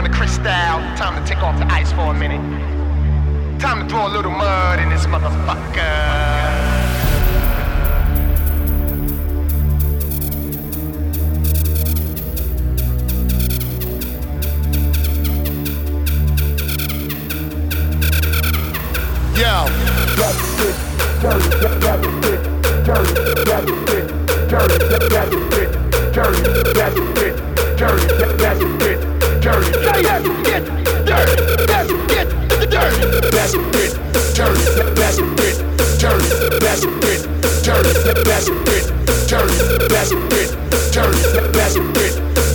Time to crystal, time to take off the ice for a minute. Time to throw a little mud in this motherfucker. Yo. Dirty, dirty, dirty, dirty, dirty, dirty, dirty, dirty, dirty, dirty, dirty, dirty, dirty, dirty, dirty, dirty, dirty. Get dirty. Best get the dirty. Best get dirty. Best get dirty. Best get dirty. Best get dirty. Best get dirty. Best get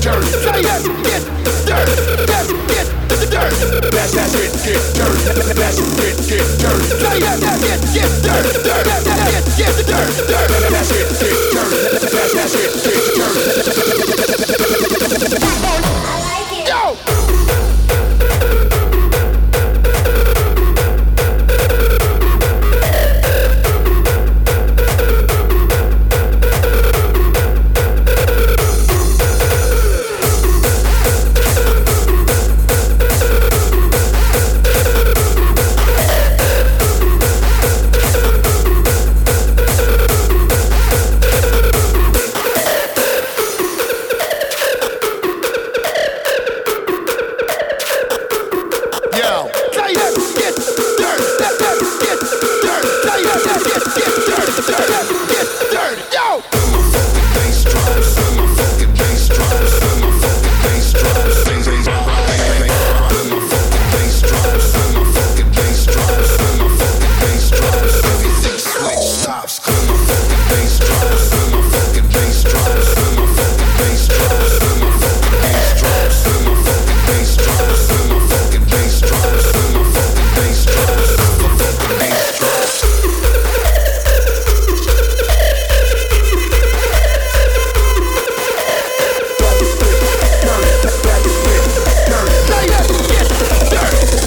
dirty. Best get dirty. Best get the dirty. Best get get dirty. Best get get dirty. Best get get dirty. Best get get the dirty. Best get get dirty. Best get get dirty. biscuit, dirt, diet.